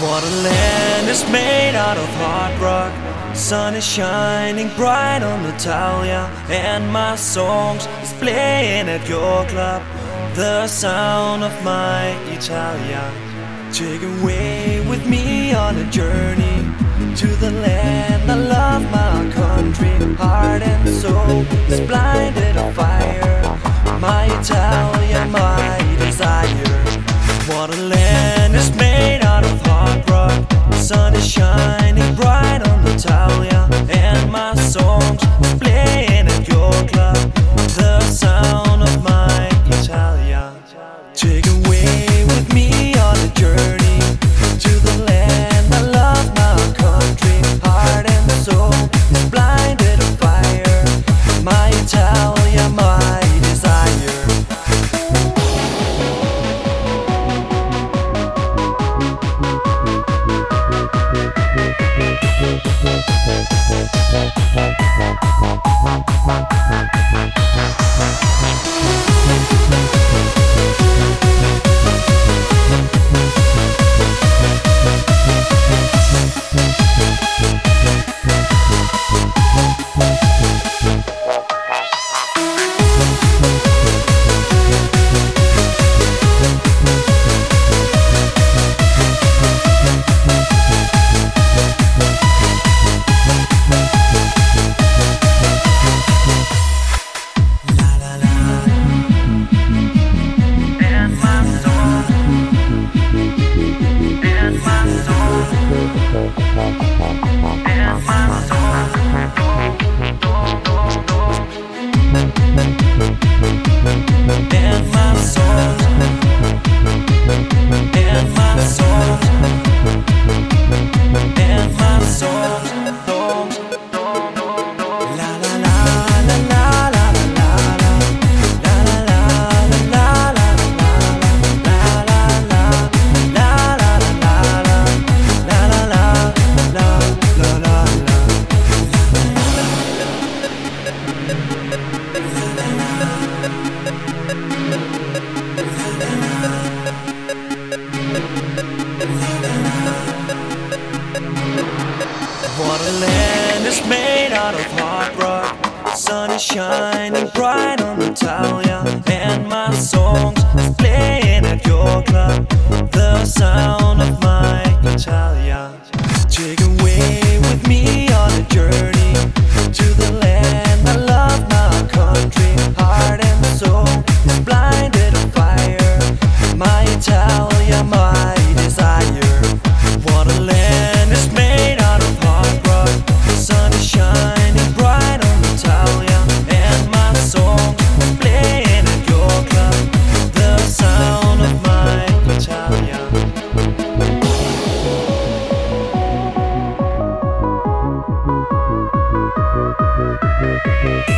What a land is made out of hard rock. Sun is shining bright on Natalia, and my songs is playing at your club. The sound of my Italia. Take away with me on a journey to the land I love, my country, heart and soul is blinded by. Thank you. Waterland is made out of hard rock. Sun is shining bright on Natalia, and my songs is playing at your club. The sound of my